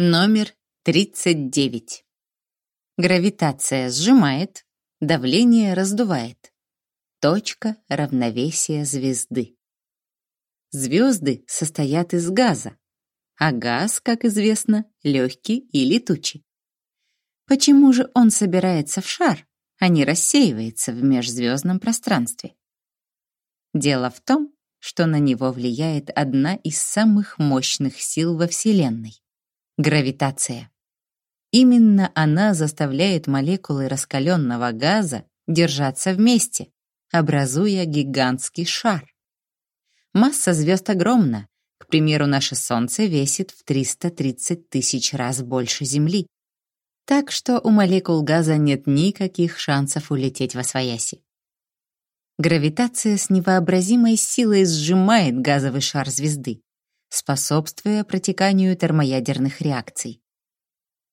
Номер 39. Гравитация сжимает, давление раздувает. Точка равновесия звезды. Звезды состоят из газа, а газ, как известно, легкий и летучий. Почему же он собирается в шар, а не рассеивается в межзвездном пространстве? Дело в том, что на него влияет одна из самых мощных сил во Вселенной гравитация. Именно она заставляет молекулы раскаленного газа держаться вместе, образуя гигантский шар. Масса звезд огромна. К примеру, наше Солнце весит в 330 тысяч раз больше Земли. Так что у молекул газа нет никаких шансов улететь во свояси. Гравитация с невообразимой силой сжимает газовый шар звезды, способствуя протеканию термоядерных реакций.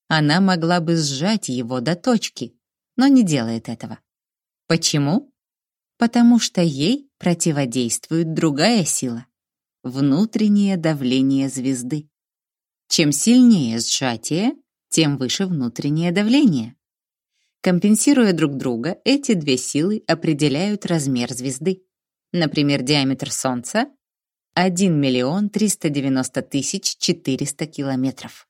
Она могла бы сжать его до точки, но не делает этого. Почему? Потому что ей противодействует другая сила — внутреннее давление звезды. Чем сильнее сжатие, тем выше внутреннее давление. Компенсируя друг друга, эти две силы определяют размер звезды. Например, диаметр Солнца 1 миллион 390 тысяч 400 километров.